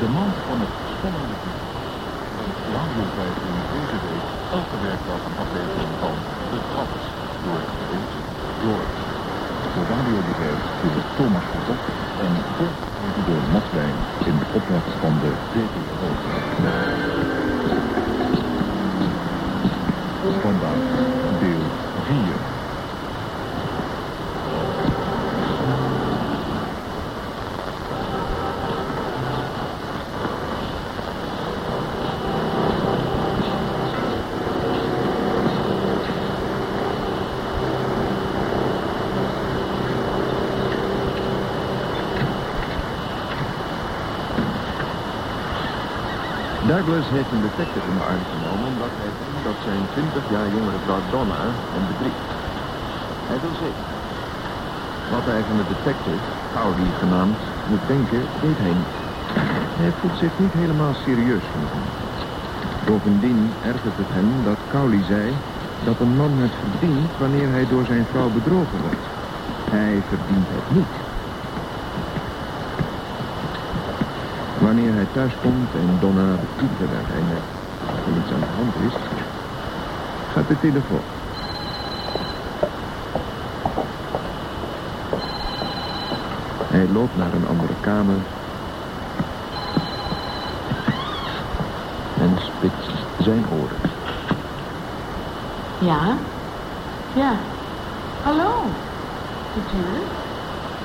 De man van het spannende radiowijf in deze week elke werkdag een aflevering van De Trappers door het door. Radio Divers door Thomas Vertok en volgt door Maslijn in de opdracht van de VPRO. Standaard Douglas heeft een detective in de arm genomen omdat hij denkt dat zijn 20 jaar jongere vrouw Donna hem bedriegt. Hij wil zeker. Wat hij van de detective, Pauli genaamd, moet denken, weet hij niet. Hij voelt zich niet helemaal serieus genomen. Bovendien ergert het hem dat Cowley zei dat een man het verdient wanneer hij door zijn vrouw bedrogen wordt. Hij verdient het niet. Wanneer hij thuis komt en Donna betiept dat hij net er iets aan de hand is, gaat de telefoon. Hij loopt naar een andere kamer en spitst zijn oren. Ja? Ja. Hallo? Natuurlijk.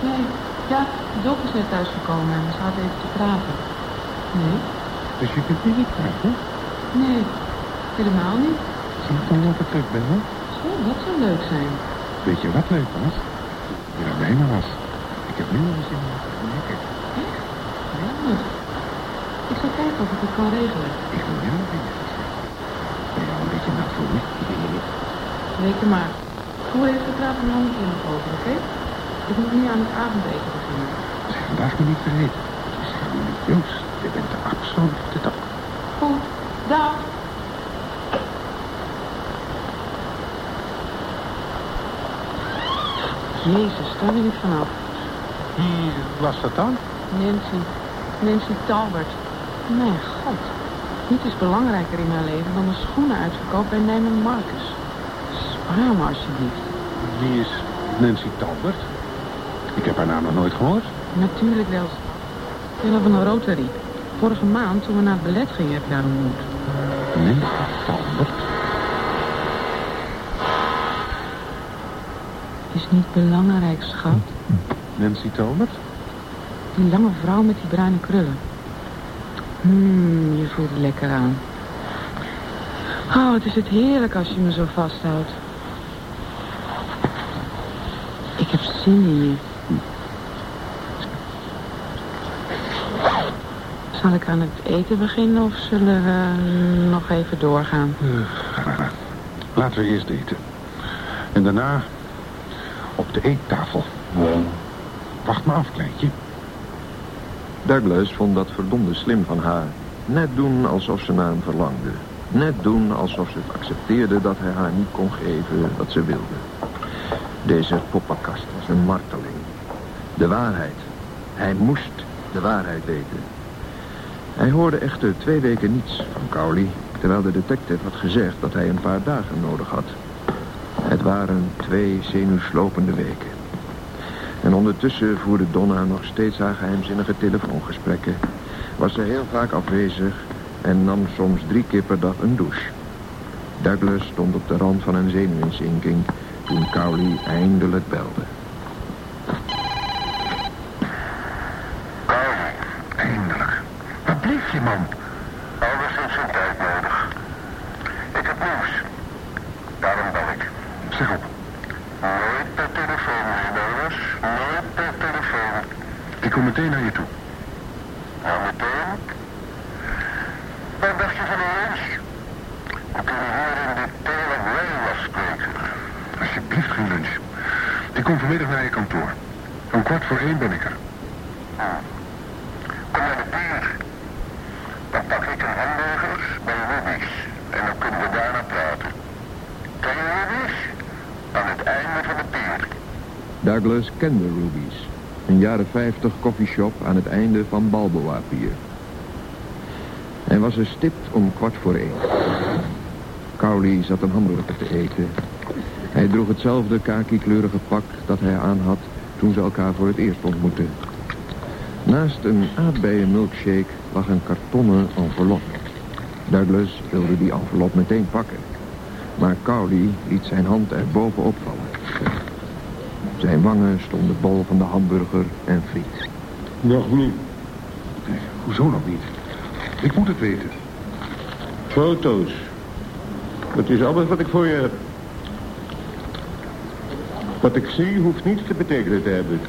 Nee, ja, de dokter is net thuisgekomen en we zaten even te praten. Nee? Dus je kunt niet praten? Nee, helemaal niet. Zie je dan dat ik terug ben, hè? Zo, dat zou leuk zijn. Weet je wat leuk was? Je maar was. Ik heb nu al eens in lekker. Echt? Geweldig. Ik zal kijken of ik het kan regelen. Ik wil jou nog even Ben je al een beetje nat voor me? Reken maar. Hoe heeft het praten met handen in over, oké? Ik moet nu aan het avondeten beginnen. Zeg vandaag maar niet vergeten. Niet Joost. Je bent de absolute top. Goed, dag. Jezus, daar ben ik vanaf. Wie was dat dan? Nancy. Nancy Talbert. Mijn god. Niets is belangrijker in mijn leven dan de schoenen uitverkoop bij Neiman Marcus. Spaar me alsjeblieft. Wie is Nancy Talbert? Ik heb haar naam nog nooit gehoord. Natuurlijk wel. Willen van een Rotary. Vorige maand, toen we naar het ballet gingen, heb ik haar ontmoet. Nancy Talbert? Is niet belangrijk, schat. Nancy Talbert? Die lange vrouw met die bruine krullen. Hmm, je voelt het lekker aan. Oh, wat is het heerlijk als je me zo vasthoudt. Ik heb zin in je. Zal ik aan het eten beginnen of zullen we nog even doorgaan? Uh, laten we eerst eten. En daarna op de eettafel. Wacht maar af, kleintje. Douglas vond dat verdomde slim van haar. Net doen alsof ze naar hem verlangde. Net doen alsof ze het accepteerde dat hij haar niet kon geven wat ze wilde. Deze poppenkast was een marteling. De waarheid. Hij moest de waarheid weten. Hij hoorde echter twee weken niets van Cowley... terwijl de detective had gezegd dat hij een paar dagen nodig had. Het waren twee zenuwslopende weken. En ondertussen voerde Donna nog steeds haar geheimzinnige telefoongesprekken. Was ze heel vaak afwezig en nam soms drie keer per dag een douche. Douglas stond op de rand van een zenuwinzinking toen Cowley eindelijk belde. Cowley, eindelijk. Waar bleef je, man? Alles heeft zijn tijd nodig. Ik heb nieuws. Daarom bel ik. Zeg op. Nooit per telefoon, meneer Douglas. Nooit per telefoon. Ik kom meteen naar je toe. Nou, meteen. Wat dacht je van een lunch? We kunnen hier in de Taylor Rail afspreken. Alsjeblieft geen lunch. Ik kom vanmiddag naar je kantoor. Om kwart voor één ben ik er. Kom naar de pier. Dan pak ik een hamburgers bij Ruby's. En dan kunnen we daarna praten. Douglas kende Ruby's. Een jaren 50 koffieshop aan het einde van Balboa Pier. Hij was er stipt om kwart voor één. Cowley zat een hamburger te eten. Hij droeg hetzelfde kaki-kleurige pak dat hij aan had toen ze elkaar voor het eerst ontmoetten. Naast een aardbeienmilkshake lag een kartonnen envelop. Douglas wilde die envelop meteen pakken. Maar Cowley liet zijn hand er bovenop vallen. Zijn wangen stonden bol van de hamburger en friet. Nog niet. Nee, hoezo nog niet? Ik moet het weten. Foto's. Dat is alles wat ik voor je heb. Wat ik zie hoeft niets te betekenen te hebben.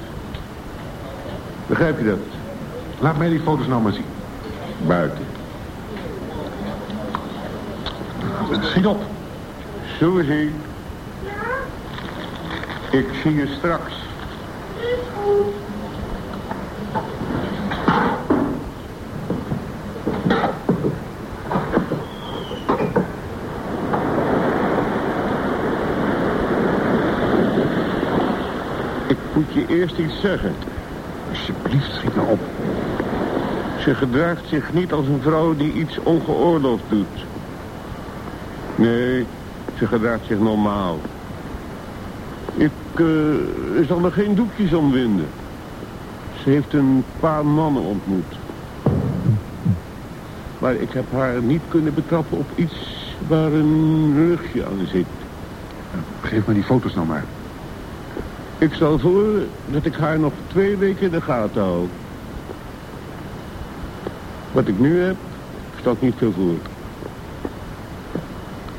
Begrijp je dat? Laat mij die foto's nou maar zien. Buiten. Schiet op. Suzy. Ik zie je straks. Ik moet je eerst iets zeggen. Alsjeblieft, schiet nou op. Ze gedraagt zich niet als een vrouw die iets ongeoorloofd doet. Nee, ze gedraagt zich normaal. Ik eh, zal er geen doekjes om winden. Ze heeft een paar mannen ontmoet. Maar ik heb haar niet kunnen betrappen op iets waar een rugje aan zit. Geef me die foto's nou maar. Ik stel voor dat ik haar nog twee weken in de gaten hou. Wat ik nu heb, stelt niet veel voor.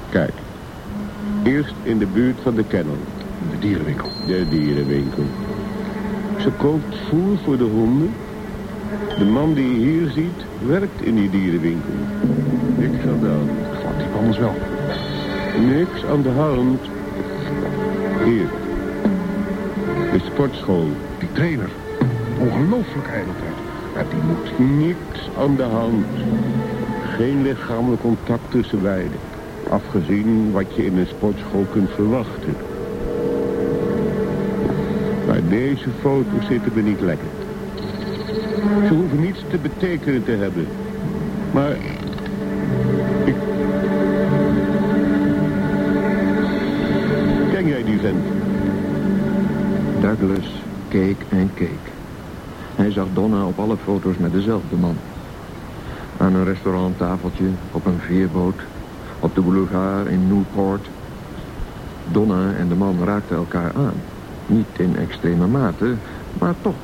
Kijk. Eerst in de buurt van de kennel. De dierenwinkel. De dierenwinkel. Ze koopt voer voor de honden. De man die je hier ziet, werkt in die dierenwinkel. Niks aan de hand. Glad die anders wel. Niks aan de hand. Hier. De sportschool. Die trainer. Ongelooflijk ijdelheid. Maar die moet niks aan de hand. Geen lichamelijk contact tussen beiden. Afgezien wat je in een sportschool kunt verwachten. Deze foto's zitten me niet lekker. Ze hoeven niets te betekenen te hebben. Maar... Ik... Ken jij die vent? Douglas keek en keek. Hij zag Donna op alle foto's met dezelfde man. Aan een restauranttafeltje, op een veerboot, op de boulevard in Newport. Donna en de man raakten elkaar aan. Niet in extreme mate, maar toch.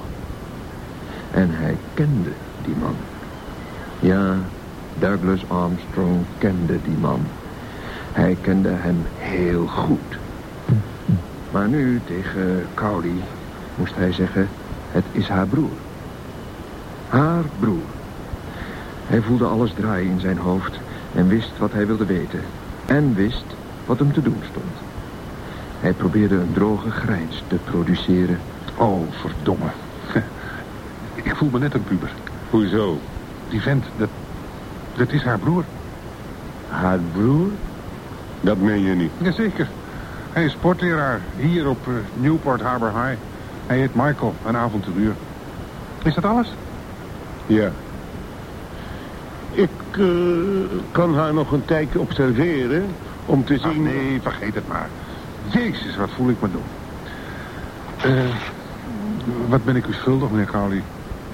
En hij kende die man. Ja, Douglas Armstrong kende die man. Hij kende hem heel goed. Maar nu tegen Cowley moest hij zeggen... het is haar broer. Haar broer. Hij voelde alles draaien in zijn hoofd... en wist wat hij wilde weten. En wist wat hem te doen stond. Hij probeerde een droge grijns te produceren. Oh, verdomme. Ik voel me net een puber. Hoezo? Die vent, dat, dat is haar broer. Haar broer? Dat meen je niet. Jazeker. Hij is sportleraar hier op eh, Newport Harbor High. Hij heet Michael, een avonturier. Is dat alles? Ja. Ik eh, kan haar nog een tijdje observeren om te Ach, zien... nee, vergeet het maar. Jezus, wat voel ik me doen. Eh, wat ben ik u schuldig, meneer Crowley?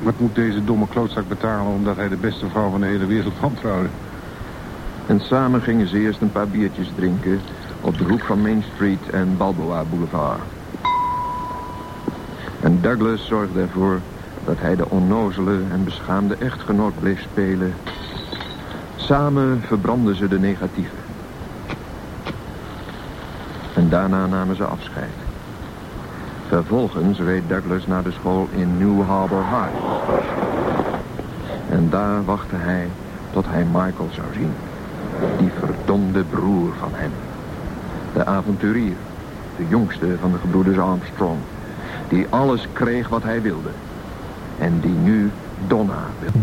Wat moet deze domme klootzak betalen omdat hij de beste vrouw van de hele wereld wantrouwde? En samen gingen ze eerst een paar biertjes drinken... op de hoek van Main Street en Balboa Boulevard. En Douglas zorgde ervoor dat hij de onnozele en beschaamde echtgenoot bleef spelen. Samen verbrandden ze de negatieven. En daarna namen ze afscheid. Vervolgens reed Douglas naar de school in New Harbor High. En daar wachtte hij tot hij Michael zou zien. Die verdomde broer van hem. De avonturier. De jongste van de gebroeders Armstrong. Die alles kreeg wat hij wilde. En die nu Donna wil.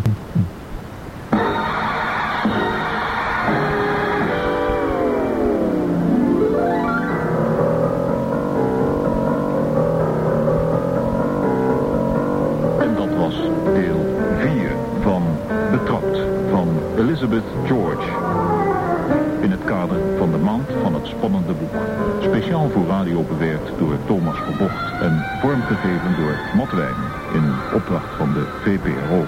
Maand van het spannende boek. Speciaal voor radio bewerkt door Thomas Verbocht en vormgegeven door Matwijn in opdracht van de VPRO.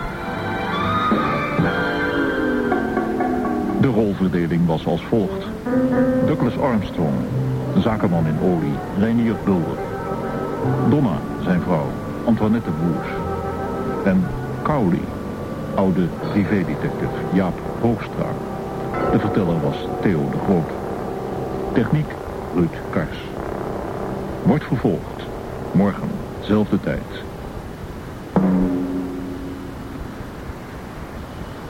De rolverdeling was als volgt. Douglas Armstrong, zakenman in olie, Reinier Bulder. Donna, zijn vrouw, Antoinette Boers. En Cowley, oude privédetective Jaap Hoogstra. De verteller was Theo de Groot. Techniek Ruud Kars. Wordt vervolgd. Morgen, zelfde tijd,